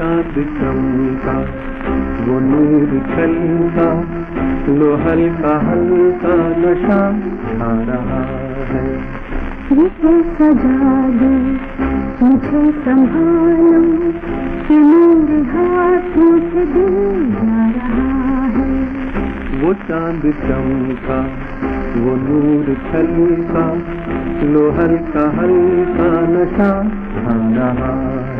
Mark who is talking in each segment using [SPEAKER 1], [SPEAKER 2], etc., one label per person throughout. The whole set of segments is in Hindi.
[SPEAKER 1] चाँद चमका वो नूर खलका लो हल्का हल्का नशा आ रहा है।
[SPEAKER 2] सजा दो मुझे संभालो कि मेरे हाथों से दिल जा रहा है।
[SPEAKER 1] वो चाँद चमका वो नूर छलका लो हल्का हल्का नशा आ रहा है।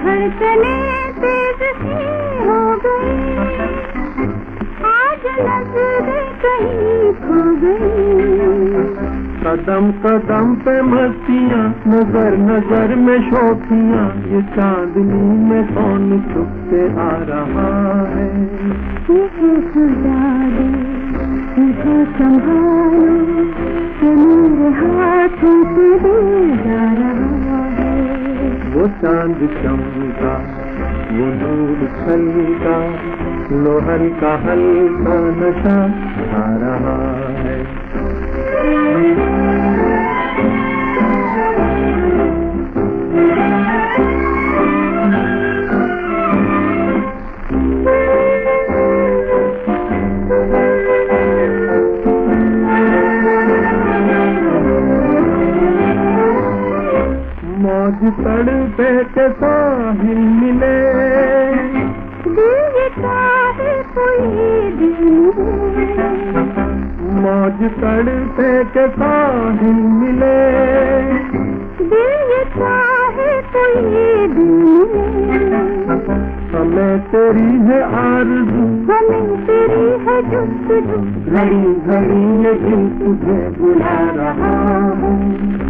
[SPEAKER 2] धड़कने तेज हो गई कहीं खो गई
[SPEAKER 1] कदम कदम पे मस्तियाँ, नज़र नज़र में शोखियाँ ये चांदनी में कौन के आ रहा है?
[SPEAKER 2] संभालो
[SPEAKER 1] वो चाँद चमका वो नूर छलका लोहर का हल्का नशा मौज तड़ पे के साहिल मिले।
[SPEAKER 2] दिल कोई दिल।
[SPEAKER 1] मौज तड़ पे के साहिल मिले। हमें तेरी है आरज़ू।
[SPEAKER 2] हमें तेरी है जुस्तजू
[SPEAKER 1] घड़ी घड़ी ये दिल तुझे बुला रहा है।